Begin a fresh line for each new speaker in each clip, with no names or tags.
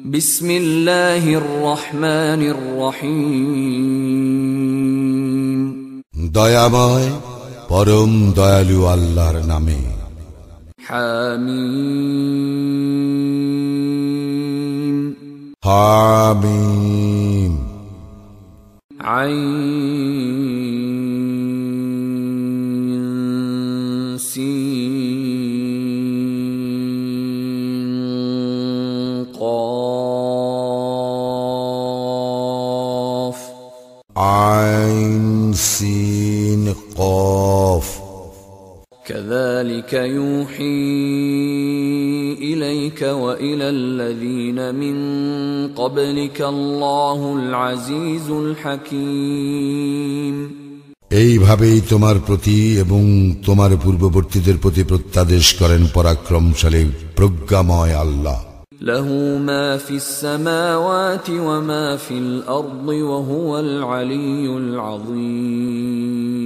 بسم الله الرحمن الرحيم
দয়াময় পরম দয়ালু আল্লাহর নামে
حميم
হামিম
عين كذلك يوحي إليك وإلى الذين من قبلك الله العزيز الحكيم
এইভাবেই তোমার প্রতি এবং তোমার পূর্ববর্তীদের প্রতি প্রত্যাদেশ করেন পরাক্রমশালী প্রজ্ঞাময় আল্লাহ
له ما في السماوات وما في الأرض وهو العلي العظيم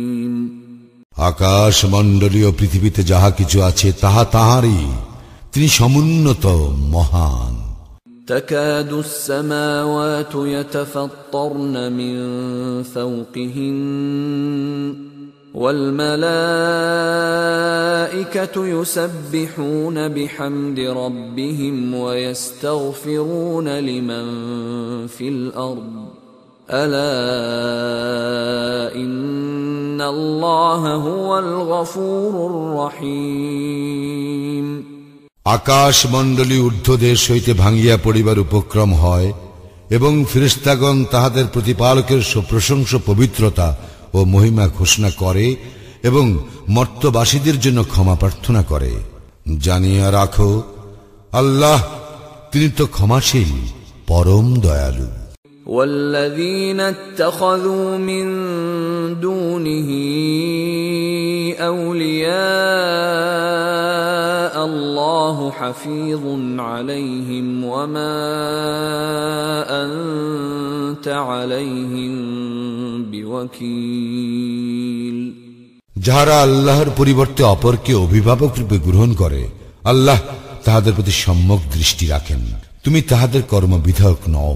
আকাশ মণ্ডলীয় পৃথিবীতে যাহা কিছু আছে তাহা তাহারই তিনি সমুন্নত মহান
تكاد السماوات يتفطرن من فوقهن والملائكة يسبحون بحمد ربهم ويستغفرون لمن في الأرض ألا إن الله هو الغفور الرحيم
আকাশ মণ্ডলী ঊর্ধ্বদেশ হইতে ভাঙ্গিয়া পড়িবার উপক্রম হয় এবং ফিরিস্তাগণ তাহাদের প্রতিপালকের প্রশংস পবিত্রতা ও মহিমা ঘোষণা করে এবং মর্তবাসীদের জন্য ক্ষমা প্রার্থনা করে জানিয়া রাখো আল্লাহ তিনি তো ক্ষমাশীল পরম দয়ালু
والذين اتخذوا من دونه اولياء الله حفيظ عليهم وما انت عليهم بوكيل
যাহারা আল্লাহর পরিবর্তে অপরকে অভিভাবক রূপে গ্রহণ করে আল্লাহ তাহাদের প্রতি সম্যক দৃষ্টি রাখেন তুমি তাহাদের কর্মবিধায়ক নও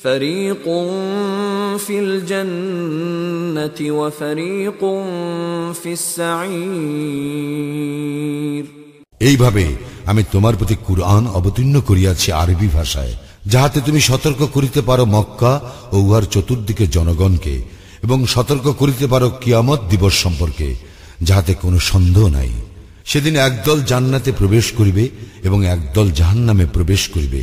فريق في الجنة وفريق في السعير
এইভাবে আমি তোমার প্রতি কুরআন অবতীর্ণ করিয়াছি আরবি ভাষায় যাহাতে তুমি সতর্ক করিতে পারো মক্কা ও উহার চতুর্দিকে জনগণকে এবং সতর্ক করিতে পারো কিয়ামত দিবস সম্পর্কে যাহাতে কোনো সন্দেহ নাই সেদিন একদল জান্নাতে প্রবেশ করিবে এবং একদল জাহান্নামে প্রবেশ করিবে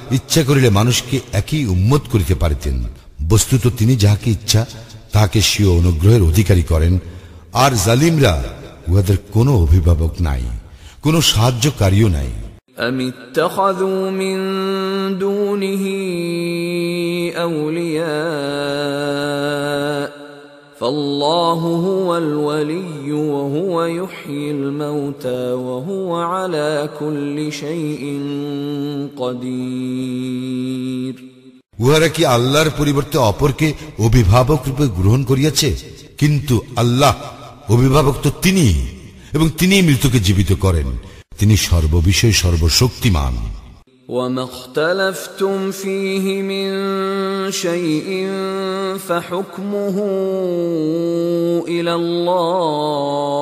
ইচ্ছা করিলে মানুষকে একই উম্মত করিতে পারিতেন বস্তুত তিনি যাহাকে ইচ্ছা তাহাকে স্বীয় অনুগ্রহের অধিকারী করেন আর জালিমরা উহাদের কোনো অভিভাবক নাই কোনো সাহায্যকারীও নাই
أم اتخذوا من دونه أولياء فالله هو الولي وهو يحيي الموتى وهو على كل شيء قدير
উহারা কি আল্লাহর পরিবর্তে অপরকে অভিভাবক রূপে গ্রহণ করিয়াছে কিন্তু আল্লাহ অভিভাবক তো তিনি এবং তিনি মৃতকে জীবিত করেন তিনি সর্ববিষয়ে সর্বশক্তিমান
وما اختلفتم فيه من شيء فحكمه الى الله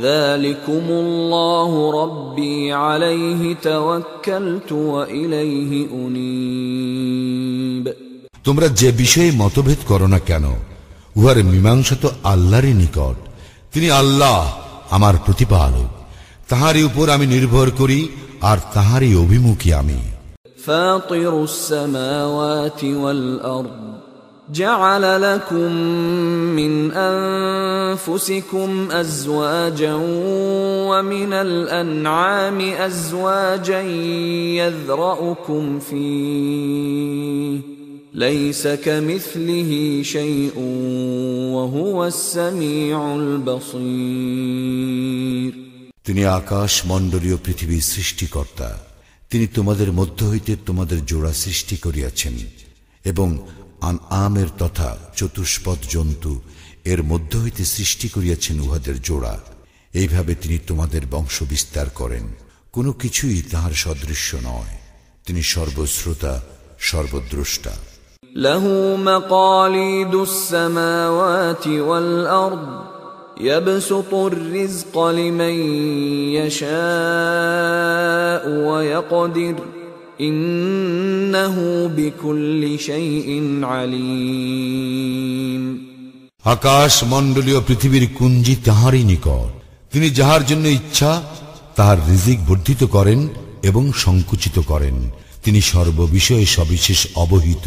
ذلكم الله ربي عليه توكلت واليه انيب
তোমরা যে বিষয়ে মতভেদ করো না কেন উহার মীমাংসা তো আল্লাহরই নিকট তিনি আল্লাহ আমার প্রতিপালক তাহারই উপর আমি নির্ভর করি আর তাহারই অভিমুখী আমি
فاطر السماوات والارض جعل لكم من انفسكم ازواجا ومن الانعام ازواجا يذرأكم فيه ليس كمثله شيء وهو السميع البصير
তিনি আকাশ মণ্ডলীয় পৃথিবীর সৃষ্টিকর্তা তিনি তোমাদের মধ্য হইতে তোমাদের জোড়া সৃষ্টি করিয়াছেন এবং আন আমের তথা চতুষ্পদ জন্তু এর মধ্য হইতে সৃষ্টি করিয়াছেন উহাদের জোড়া এইভাবে তিনি তোমাদের বংশ বিস্তার করেন কোনো কিছুই তাহার সদৃশ্য নয় তিনি সর্বশ্রোতা সর্বদ্রষ্টা
له مقاليد السماوات والارض يبسط الرزق لمن يشاء ويقدر انه بكل شيء عليم
আকাশ মণ্ডলীয় পৃথিবীর কুঞ্জি তাহারই নিকট তিনি যাহার জন্য ইচ্ছা তাহার রিজিক বর্ধিত করেন এবং সংকুচিত করেন তিনি সর্ববিষয়ে সবিশেষ অবহিত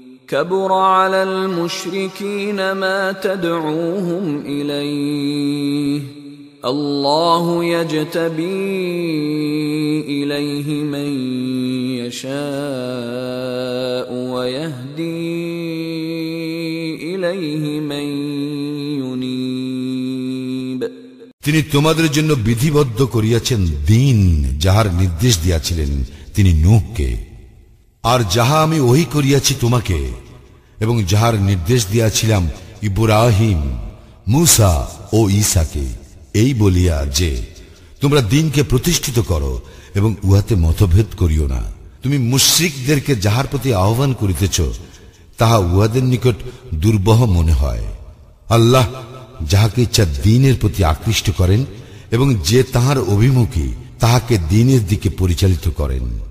كبر على المشركين ما تدعوهم اليه الله يجتبي اليه من يشاء ويهدي اليه من ينيب
তিনি তোমাদের জন্য বিধিবদ্ধ করিয়াছেন দিন যাহার নির্দেশ দিয়াছিলেন তিনি নূহকে আর যাহা আমি ওহি করিয়াছি তোমাকে, এবং যাহার নির্দেশ দিয়াছিলাম ইব্রাহিম, মুসা ও ঈসাকে, এই বলিয়া যে, তোমরা দিনকে প্রতিষ্ঠিত করো এবং উহাতে মতভেদ করিও না। তুমি মুশ্রিকদেরকে যাহার প্রতি আহ্বান করিতেছ, তাহা উহাদের নিকট দুর্বহ মনে হয়। আল্লাহ যাহাকে ইচ্ছা দিনের প্রতি আকৃষ্ট করেন, এবং যে তাহার অভিমুখী, তাহাকে দিনের দিকে পরিচালিত করেন।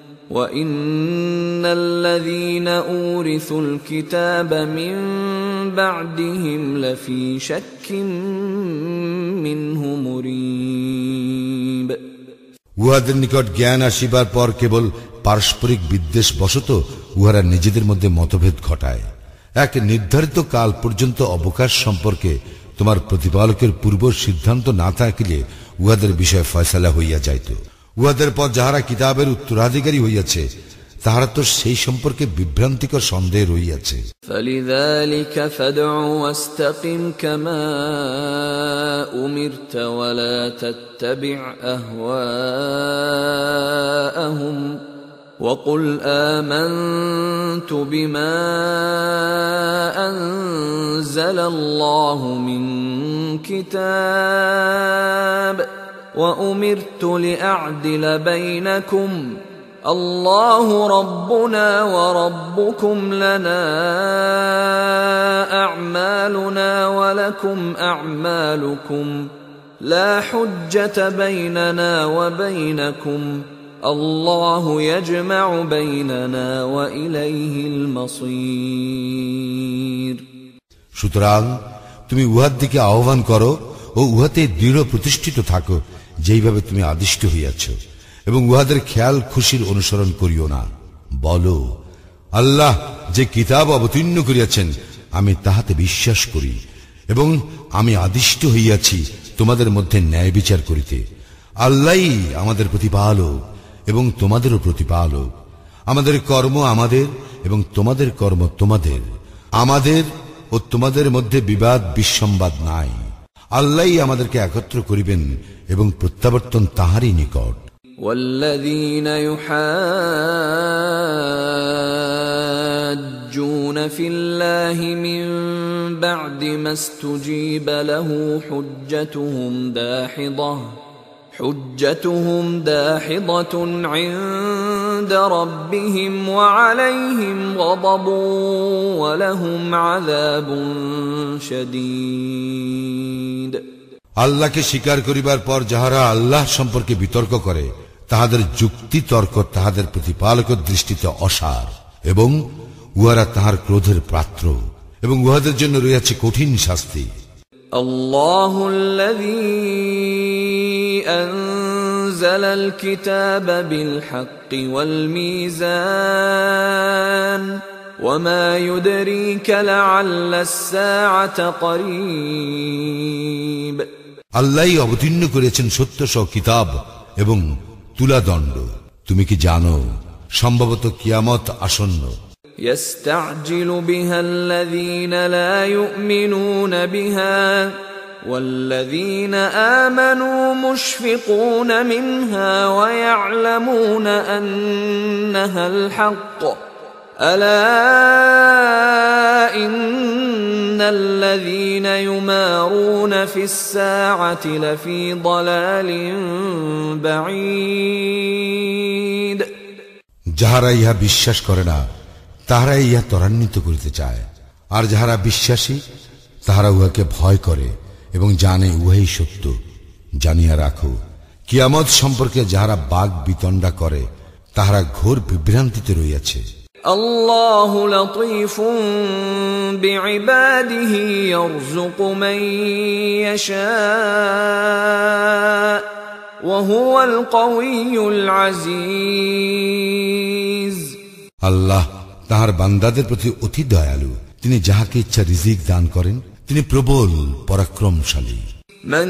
وان الذين اورثوا الكتاب من بعدهم لفي شك منه مريب
উহাদের নিকট জ্ঞান আসিবার পর কেবল পারস্পরিক বিদ্বেষ বশত উহারা নিজেদের মধ্যে মতভেদ ঘটায় এক নির্ধারিত কাল পর্যন্ত অবকাশ সম্পর্কে তোমার প্রতিপালকের পূর্ব সিদ্ধান্ত না থাকিলে উহাদের বিষয়ে ফয়সালা হইয়া যাইত উহাদের পর যাহারা কিতাবের উত্তরাধিকারী হইয়াছে তাহারা তো সেই সম্পর্কে বিভ্রান্তিকর সন্দেহ রইয়াছে
فلذلك فادع واستقم كما امرت ولا تتبع اهواءهم وقل امنت بما انزل الله من كتاب وامرت لاعدل بينكم الله ربنا وربكم لنا اعمالنا ولكم اعمالكم لا حجه بيننا وبينكم الله يجمع بيننا واليه المصير
সুতরাং তুমি উহার দিকে আহ্বান করো ও উহাতে দৃঢ় প্রতিষ্ঠিত থাকো যেইভাবে তুমি আদিষ্ট হইয়াছ, এবং উহাদের খেয়াল খুশির অনুসরণ করিও না। বলো, আল্লাহ যে কিতাব অবতীর্ণ করিয়াছেন, আমি তাহাতে বিশ্বাস করি, এবং আমি আদিষ্ট হইয়াছি তোমাদের মধ্যে ন্যায় বিচার করিতে। আল্লাহ আমাদের প্রতিপালক, এবং তোমাদেরও প্রতিপালক। আমাদের কর্ম আমাদের, এবং তোমাদের কর্ম তোমাদের। আমাদের ও তোমাদের মধ্যে বিবাদ বিসম্বাদ নাই। আল্লাহ আমাদেরকে একত্র করিবেন এবং প্রত্যাবর্তন তাহারই নিকট
والذين يحاجون في الله من بعد ما استجيب له حجتهم داحضه حجتهم داحضة عند ربهم وعليهم غضب ولهم عذاب شديد
আল্লাহকে স্বীকার করিবার পর যাহারা আল্লাহ সম্পর্কে বিতর্ক করে তাহাদের যুক্তি তর্ক তাহাদের প্রতিপালকের দৃষ্টিতে অসার এবং উহারা তাহার ক্রোধের পাত্র এবং উহাদের জন্য রয়েছে কঠিন শাস্তি
الله الذي أنزل الكتاب بالحق والميزان وما يدريك لعل الساعة قريب
আল্লাহ অবতীর্ণ করেছেন সত্য সহ কিতাব এবং তুলাদণ্ড তুমি কি জানো সম্ভবত কিয়ামত আসন্ন
يستعجل بها الذين لا يؤمنون بها والذين آمنوا مشفقون منها ويعلمون أنها الحق ألا إن الذين يمارون في الساعة لفي ضلال بعيد
যাহারা ইহা বিশ্বাস করে না তাহারা ইহা ত্বরান্বিত করিতে চায় আর যাহারা বিশ্বাসী তাহারা উহাকে ভয় করে এবং জানে উহাই সত্য জানিয়া রাখো কিয়ামত সম্পর্কে যাহারা বাঘ বিতণ্ডা করে তাহারা ঘোর বিভ্রান্তিতে রইয়াছে
الله لطيف بعباده يرزق من يشاء وهو القوي العزيز
আল্লাহ তাহার বান্দাদের প্রতি অতি দয়ালু তিনি যাহাকে ইচ্ছা রিজিক দান করেন তিনি প্রবল পরাক্রমশালী
من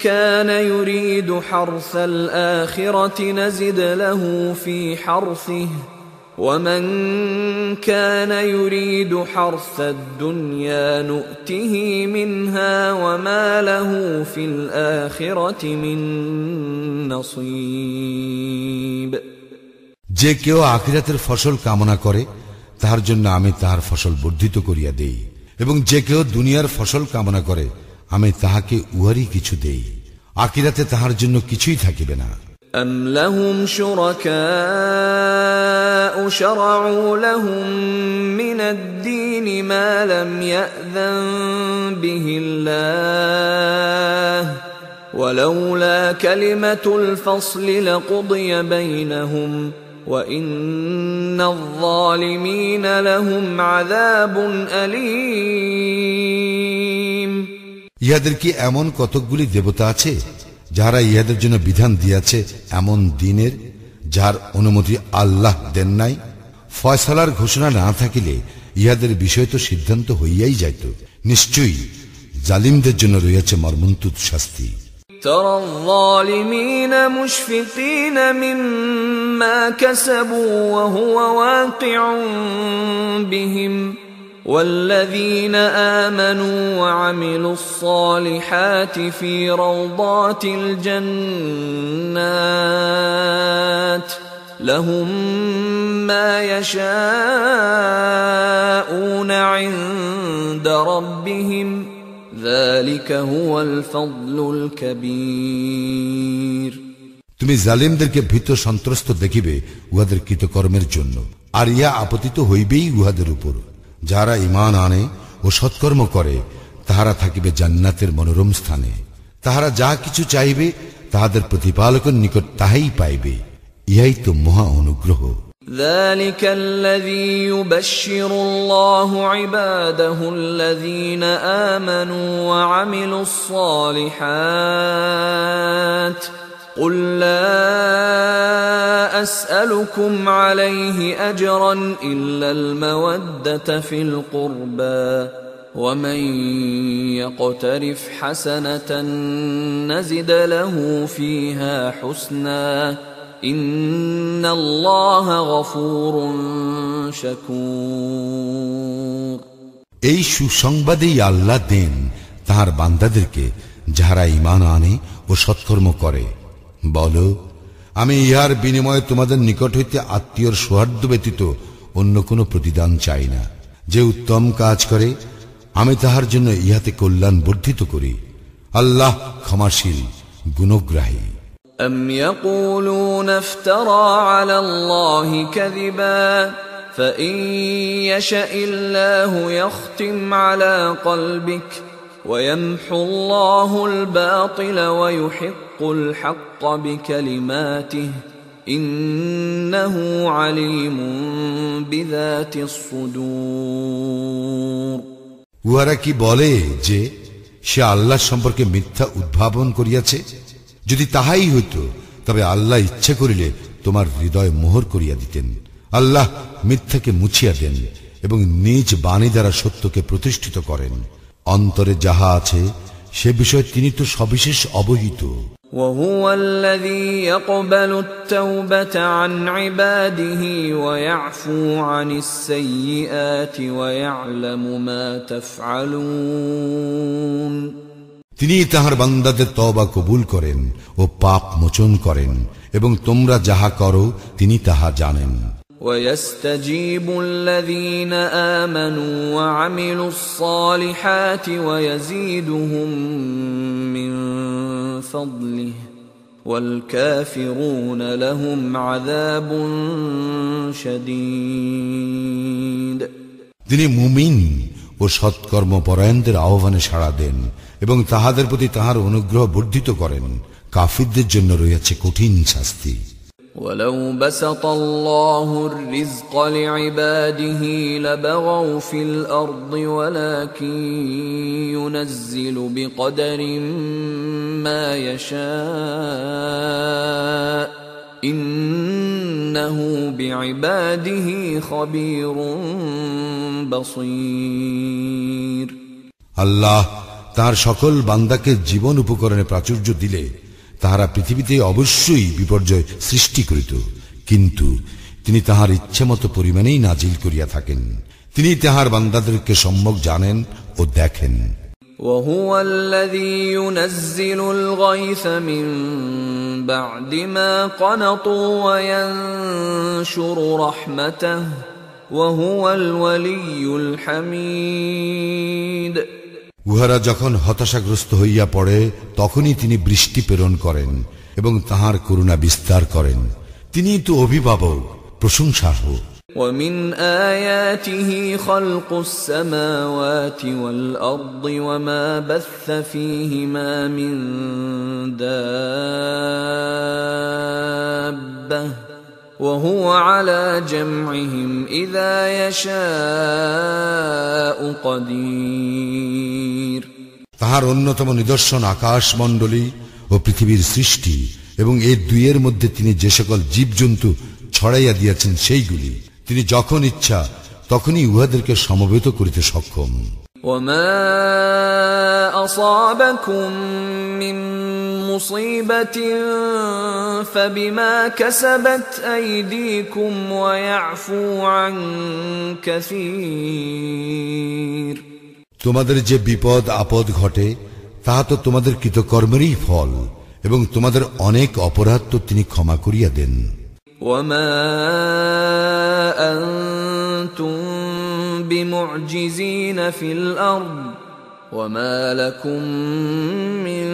كان يريد حرث الآخرة نزد له في حرثه ومن كان يريد حرث الدنيا نؤته منها وما له في الآخرة من نصيب
যে কেউ আখিরাতের ফসল কামনা করে তাহার জন্য আমি তাহার ফসল বর্ধিত করিয়া দেই এবং যে কেউ দুনিয়ার ফসল কামনা করে আমি তাহাকে উহারই কিছু দেই আকিরাতে তাহার জন্য কিছুই থাকিবে না
أم لهم شركاء شرعوا لهم من الدين ما لم يأذن به الله ولولا كلمة الفصل لقضي بينهم وإن الظالمين لهم عذاب أليم
ইহাদের কি এমন কতকগুলি দেবতা আছে যাহারা ইহাদের জন্য বিধান দিয়াছে এমন দিনের যার অনুমতি আল্লাহ দেন নাই ফয়সালার ঘোষণা না থাকিলে ইহাদের বিষয় তো সিদ্ধান্ত হইয়াই যাইত নিশ্চয়ই জালিমদের জন্য রইয়াছে মর্মন্তুদ শাস্তি
ترى الظالمين مشفقين مما كسبوا وهو واقع بهم والذين امنوا وعملوا الصالحات في روضات الجنات لهم ما يشاءون عند ربهم ذلك هو الفضل الكبير
তুমি জালিমদেরকে ভীত সন্ত্রস্ত দেখিবে উহাদের কৃতকর্মের জন্য আর ইয়া আপতিত হইবেই উহাদের উপর যারা ইমান আনে ও সৎকর্ম করে তাহারা থাকিবে জান্নাতের মনোরম স্থানে তাহারা যা কিছু চাইবে তাহাদের প্রতিপালকের নিকট তাহাই পাইবে ইহাই তো মহা অনুগ্রহ
ذلك الذي يبشر الله عباده الذين امنوا وعملوا الصالحات قل لا اسالكم عليه اجرا الا الموده في القربى ومن يقترف حسنة نزد له فيها حسنا
এই সুসংবাদেই আল্লাহ দেন তাহার বান্দাদেরকে যাহারা ইমান আনে ও সৎকর্ম করে। বল, আমি ইহার বিনিময়ে তোমাদের নিকট হইতে আত্মীয়র সৌহার্দ্য ব্যতীত অন্য কোনো প্রতিদান চাই না। যে উত্তম কাজ করে, আমি তাহার জন্য ইহাতে কল্যাণ বর্ধিত করি। আল্লাহ ক্ষমাশীল, গুণগ্রাহী।
أم يقولون افترى على الله كذبا فإن يشأ الله يختم على قلبك ويمحو الله الباطل ويحق الحق بكلماته إنه عليم بذات الصدور
উহারা কি বলে যে সে আল্লাহ সম্পর্কে মিথ্যা উদ্ভাবন করিয়াছে যদি তাহাই হইত তবে আল্লাহ ইচ্ছা করিলে তোমার হৃদয় মোহর করিয়া দিতেন আল্লাহ মিথ্যাকে মুছিয়া দেন এবং নিজ বাণী দ্বারা সত্যকে প্রতিষ্ঠিত করেন অন্তরে যাহা আছে সে বিষয়ে তিনি তো সবিশেষ অবহিত
وهو الذي يقبل التوبة عن عباده ويعفو عن السيئات ويعلم ما تفعلون
তিনি তাহার বান্দাদের তবা কবুল করেন ও পাপ মোচন করেন এবং তোমরা যাহা করো তিনি তাহা জানেন
ويستجيب الذين آمنوا وعملوا الصالحات ويزيدهم من فضله والكافرون لهم عذاب شديد
তিনি মুমিন ও সৎকর্ম পরায়ণদের আহ্বানে সাড়া দেন এবং তাহাদের প্রতি তাহার অনুগ্রহ বর্ধিত করেন কাফিরদের জন্য রয়েছে কঠিন শাস্তি
ولو بسط الله الرزق لعباده لبغوا في الارض ولكن ينزل بقدر ما يشاء
আল্লাহ তার সকল বান্দাকে জীবন উপকরণে প্রাচুর্য দিলে তাহারা পৃথিবীতে অবশ্যই বিপর্যয় সৃষ্টি করিত কিন্তু তিনি তাহার ইচ্ছামতো পরিমাণেই নাজিল করিয়া থাকেন তিনি তাহার বান্দাদেরকে সম্যক জানেন ও দেখেন
وهو الذي ينزل الغيث من بعد ما قنطوا وينشر رحمته وهو الولي الحميد
উহারা যখন হতাশাগ্রস্ত হইয়া পড়ে তখনই তিনি বৃষ্টি প্রেরণ করেন এবং তাহার করুণা বিস্তার করেন তিনি তো অভিভাবক প্রশংসাহ
ومن آياته خلق السماوات والأرض وما بث فيهما من دابة وهو على جمعهم إذا يشاء قدير
তাহার অন্যতম নিদর্শন আকাশ মণ্ডলী ও পৃথিবীর সৃষ্টি এবং এই দুইয়ের মধ্যে তিনি যে সকল জীবজন্তু ছড়াইয়া দিয়াছেন সেইগুলি তিনি যখন ইচ্ছা তখনই উহাদেরকে সমবেত করিতে সক্ষম
وما أصابكم من مصيبة فبما كسبت أيديكم ويعفو عن كثير
তোমাদের যে বিপদ আপদ ঘটে তাহা তো তোমাদের কৃতকর্মেরই ফল এবং তোমাদের অনেক অপরাধ তো তিনি ক্ষমা করিয়া দেন
وما أنتم بمعجزين في الأرض وما لكم من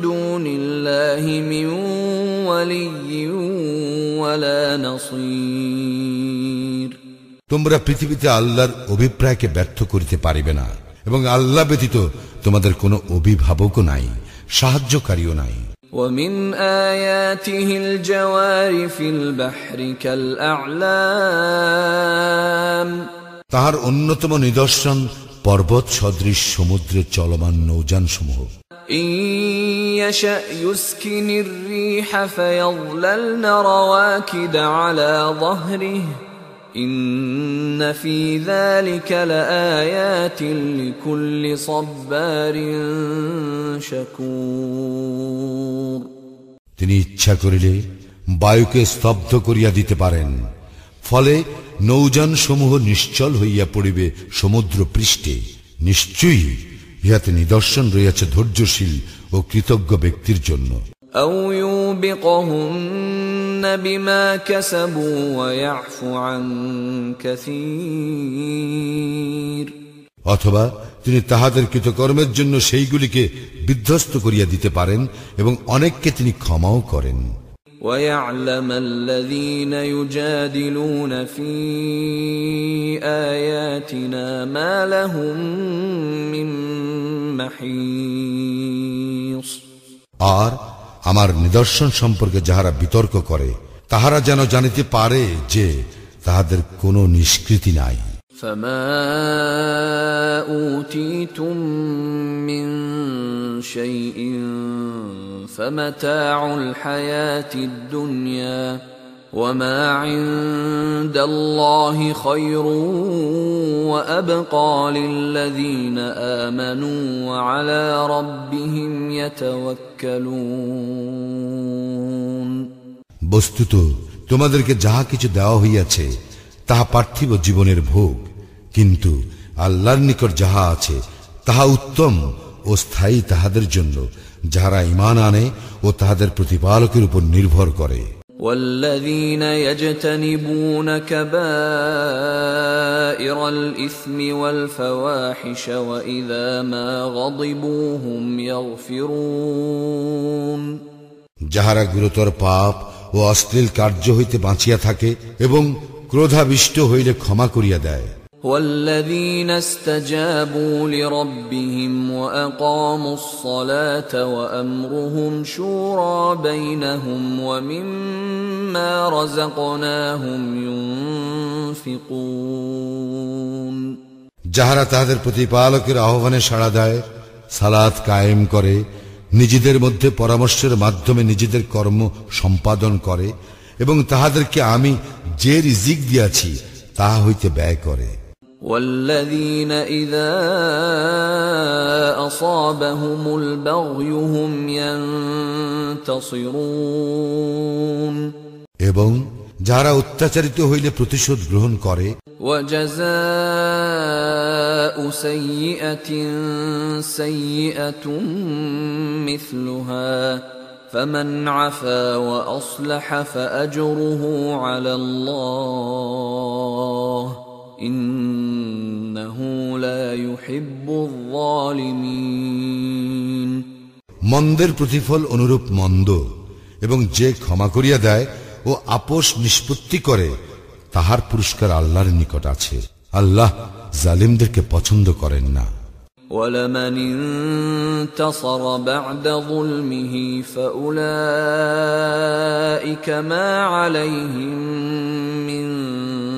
دون الله من ولي ولا نصير
তোমরা পৃথিবীতে আল্লাহর অভিপ্রায়কে ব্যর্থ করিতে পারিবে না এবং আল্লাহ ব্যতীত তোমাদের কোনো অভিভাবকও নাই সাহায্যকারীও নাই
ومن آياته الجوار في البحر كالأعلام
তাহার অন্যতম নিদর্শন পর্বত সদৃশ সমুদ্রের চলমান নৌযান সমূহ
إن يشأ يسكن الريح فيظللن رواكد
তিনি ইচ্ছা করিলে বায়ুকে স্তব্ধ করিয়া দিতে পারেন। ফলে নৌযান সমূহ নিশ্চল হইয়া পড়িবে সমুদ্র পৃষ্ঠে নিশ্চয়ই ইহাতে নিদর্শন রইয়াছে ধৈর্যশীল ও কৃতজ্ঞ ব্যক্তির জন্য।
أو يوبقهن بما كسبوا ويعفو عن كثير
অথবা তিনি তাহাদের কৃতকর্মের জন্য সেইগুলিকে বিধ্বস্ত করিয়া দিতে পারেন এবং অনেককে তিনি ক্ষমাও করেন
ويعلم الذين يجادلون في آياتنا ما لهم من محيص
আর আমার নিদর্শন সম্পর্কে যাহারা বিতর্ক করে তাহারা যেন জানিতে পারে যে তাহাদের কোনো নিষ্কৃতি নাই
فما أوتيتم من شيء فمتاع الحياة الدنيا وما عند الله خير وأبقى للذين آمنوا وعلى ربهم يتوكلون
বস্তুত তোমাদেরকে যাহা কিছু দেওয়া হইয়াছে তাহা পার্থিব জীবনের ভোগ কিন্তু আল্লাহর নিকট যাহা আছে তাহা উত্তম ও স্থায়ী তাহাদের জন্য যাহারা ইমান আনে ও তাহাদের প্রতিপালকের উপর নির্ভর করে
والذين يجتنبون كبائر الإثم والفواحش وإذا ما غضبوا هم يغفرون
যাহারা গুরুতর পাপ ও অশ্লীল কার্য হইতে বাঁচিয়া থাকে এবং ক্রোধাবিষ্ট হইলে ক্ষমা করিয়া দেয়
والذين استجابوا لربهم وأقاموا الصلاة وأمرهم شورى بينهم ومما رزقناهم ينفقون
যাহারা তাহাদের প্রতিপালকের আহ্বানে সাড়া দেয় সালাত কায়েম করে নিজেদের মধ্যে পরামর্শের মাধ্যমে নিজেদের কর্ম সম্পাদন করে এবং তাহাদেরকে আমি যে রিজিক দিয়াছি তাহা হইতে ব্যয় করে
والذين إذا أصابهم البغي هم ينتصرون
এবং যাহারা অত্যাচারিত হইলে প্রতিশোধ গ্রহণ করে
وجزاء سيئة سيئة مثلها فمن عفا وأصلح فأجره على الله إنه لا يحب الظالمين
মন্দের প্রতিফল অনুরূপ মন্দ এবং যে ক্ষমা করিয়া দেয় ও আপোষ নিষ্পত্তি করে তাহার পুরস্কার আল্লাহর নিকট আছে আল্লাহ জালিমদেরকে পছন্দ করেন না
ولمن انتصر بعد ظلمه فأولئك ما عليهم من سبيل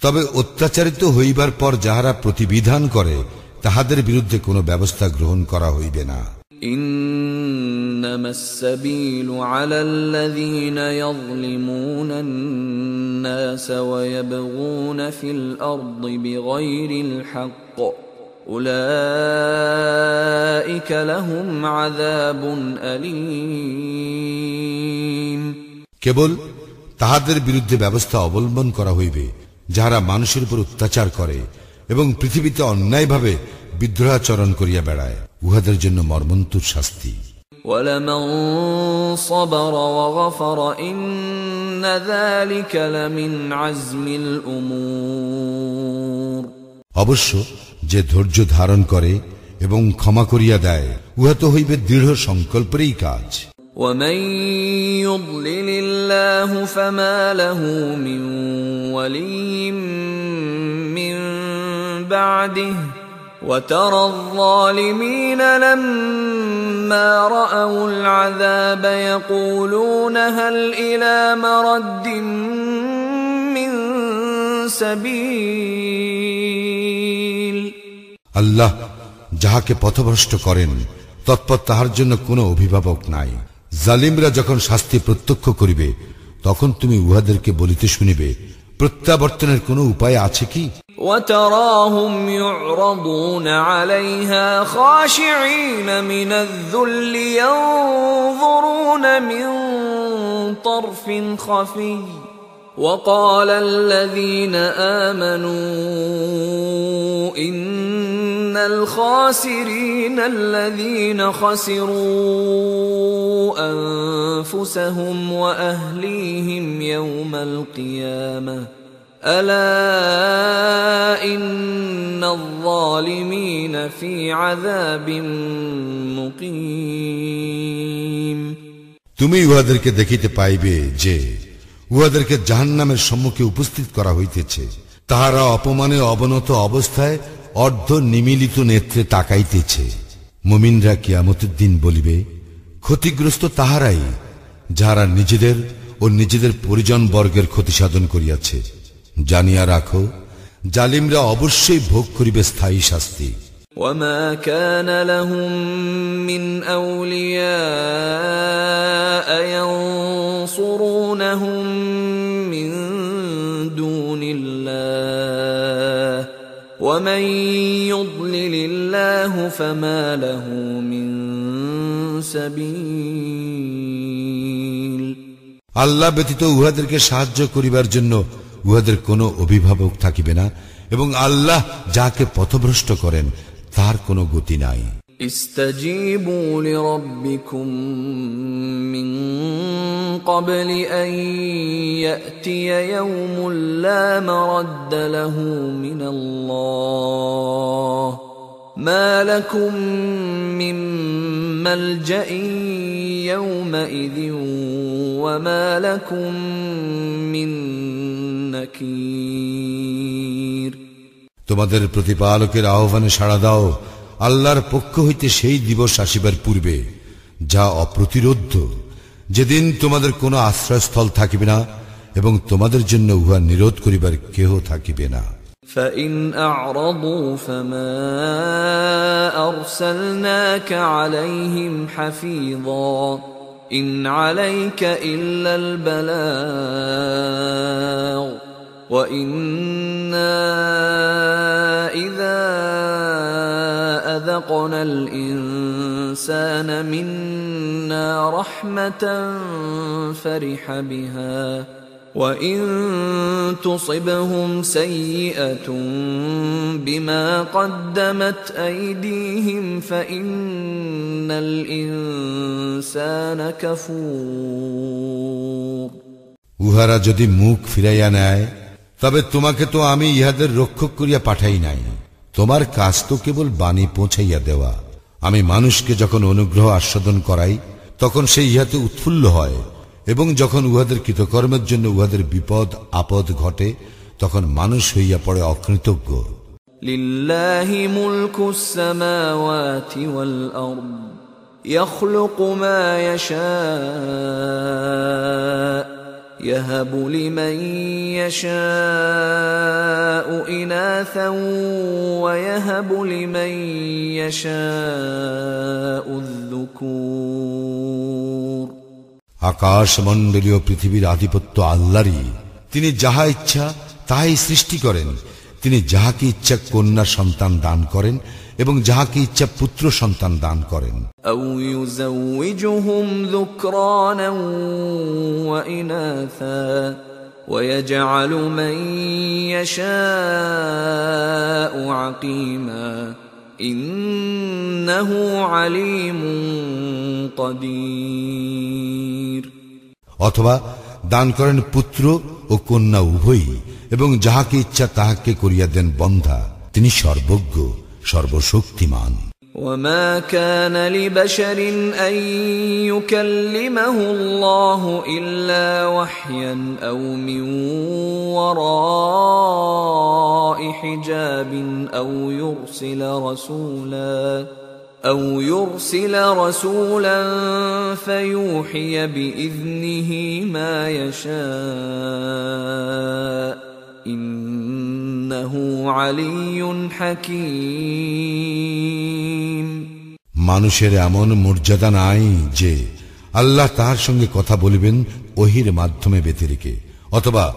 তবে অত্যাচারিত হইবার পর যাহারা প্রতিবিধান করে তাহাদের বিরুদ্ধে কোনো ব্যবস্থা গ্রহণ করা হইবে না
إنما السبيل على الذين يظلمون الناس ويبغون في الأرض بغير الحق أولئك لهم عذاب أليم
কেবল তাহাদের বিরুদ্ধে ব্যবস্থা অবলম্বন করা হইবে যাহারা মানুষের উপর অত্যাচার করে এবং পৃথিবীতে অন্যায়ভাবে বিদ্রোহাচরণ করিয়া বেড়ায় উহাদের জন্য মর্মন্তুর শাস্তি
ولمن صبر وغفر إن ذلك لمن عزم الأمور
অবশ্য যে ধৈর্য ধারণ করে এবং ক্ষমা করিয়া দেয় উহা তো হইবে দৃঢ় সংকল্পেরই কাজ
ومن يضلل الله فما له من ولي من بعده وترى الظالمين لما رأوا العذاب يقولون هل إلى مرد من سبيل
আল্লাহ যাহাকে পথভ্রষ্ট করেন তৎপর তাহার জন্য কোনো অভিভাবক নাই জালিমরা যখন শাস্তি প্রত্যক্ষ করিবে তখন তুমি উহাদেরকে বলিতে শুনিবে প্রত্যাবর্তনের কোনো উপায় আছে কি
وتراهم يعرضون عليها خاشعين من الذل ينظرون من طرف خفي وقال الذين ওয়া আলা
তুমি উহাদেরকে দেখিতে পাইবে যে, উহাদেরকে জাহান্নামের সম্মুখে উপস্থিত করা হইতেছে। তাহারা অপমানে অবনত অবস্থায় অর্ধ নিমিলিত নেত্রে তাকাইতেছে মুমিনরা কিয়ামতের দিন বলিবে ক্ষতিগ্রস্ত তাহারাই যাহারা নিজেদের ও নিজেদের পরিজন বর্গের ক্ষতি সাধন করিয়াছে জানিয়া রাখো জালিমরা অবশ্যই ভোগ করিবে স্থায়ী শাস্তি
وما كان لهم من اولياء ينصرونهم من دون الله ومن يضلل الله فما له من سبيل
আল্লাহ ব্যতীত উহাদেরকে সাহায্য করিবার জন্য উহাদের কোনো অভিভাবক থাকিবে না এবং আল্লাহ যাকে পথভ্রষ্ট করেন তার কোনো গতি নাই
استجيبوا لربكم من قبل ان ياتي يوم لا مرد له من الله ما لكم من ملجا يومئذ وما لكم من نكير
তোমাদের প্রতিপালকের আহ্বানে সাড়া দাও আল্লাহর পক্ষ হইতে সেই দিবস আসিবার পূর্বে যা অপ্রতিরোধ্য যেদিন তোমাদের কোনো আশ্রয়স্থল থাকিবে না এবং তোমাদের জন্য উহা নিরোধ করিবার কেহ থাকিবে না
فإن أعرضوا فما أرسلناك عليهم حفيظا إن عليك إلا البلاغ وإنا إذا أذقنا الإنسان منا رحمة فرح بها وإن تصبهم سيئة بما قدمت أيديهم فإن الإنسان كفور
উহারা যদি মুখ ফিরাইয়া নেয় তবে তোমাকে তো আমি ইহাদের রক্ষক করিয়া পাঠাই নাই তোমার কাজ তো কেবল বাণী পৌঁছাইয়া দেওয়া আমি মানুষকে যখন অনুগ্রহ আস্বাদন করাই তখন সে ইহাতে উৎফুল্ল হয় এবং যখন উহাদের কৃতকর্মের জন্য উহাদের বিপদ আপদ ঘটে তখন মানুষ হইয়া পড়ে অকৃতজ্ঞ
لله ملك السماوات والأرض يخلق ما يشاء يهب لمن يشاء إناثا ويهب لمن يشاء الذكور
আকাশ মণ্ডলীয় পৃথিবীর আধিপত্য আল্লাহরই তিনি যাহা ইচ্ছা তাহাই সৃষ্টি করেন তিনি যাহাকে ইচ্ছা কন্যা সন্তান দান করেন এবং যাহাকে ইচ্ছা পুত্র সন্তান দান করেন
أو يزوجهم ذكرانا وإناثا ويجعل من يشاء عقيما إنه عليم قدير
অথবা দান করেন পুত্র ও কন্যা উভয়ই এবং যাহাকে ইচ্ছা তাহাকে করিয়া দেন বন্ধা তিনি সর্বজ্ঞ সর্বশক্তিমান
وما كان لبشر ان يكلمه الله الا وحيا او من وراء حجاب او يرسل رسولا او يرسل رسولا فيوحي باذنه ما يشاء আলিয়ুন
মানুষের এমন মর্যাদা নাই যে আল্লাহ তাহার সঙ্গে কথা বলিবেন, ওহির মাধ্যমে ব্যতিরিকে অথবা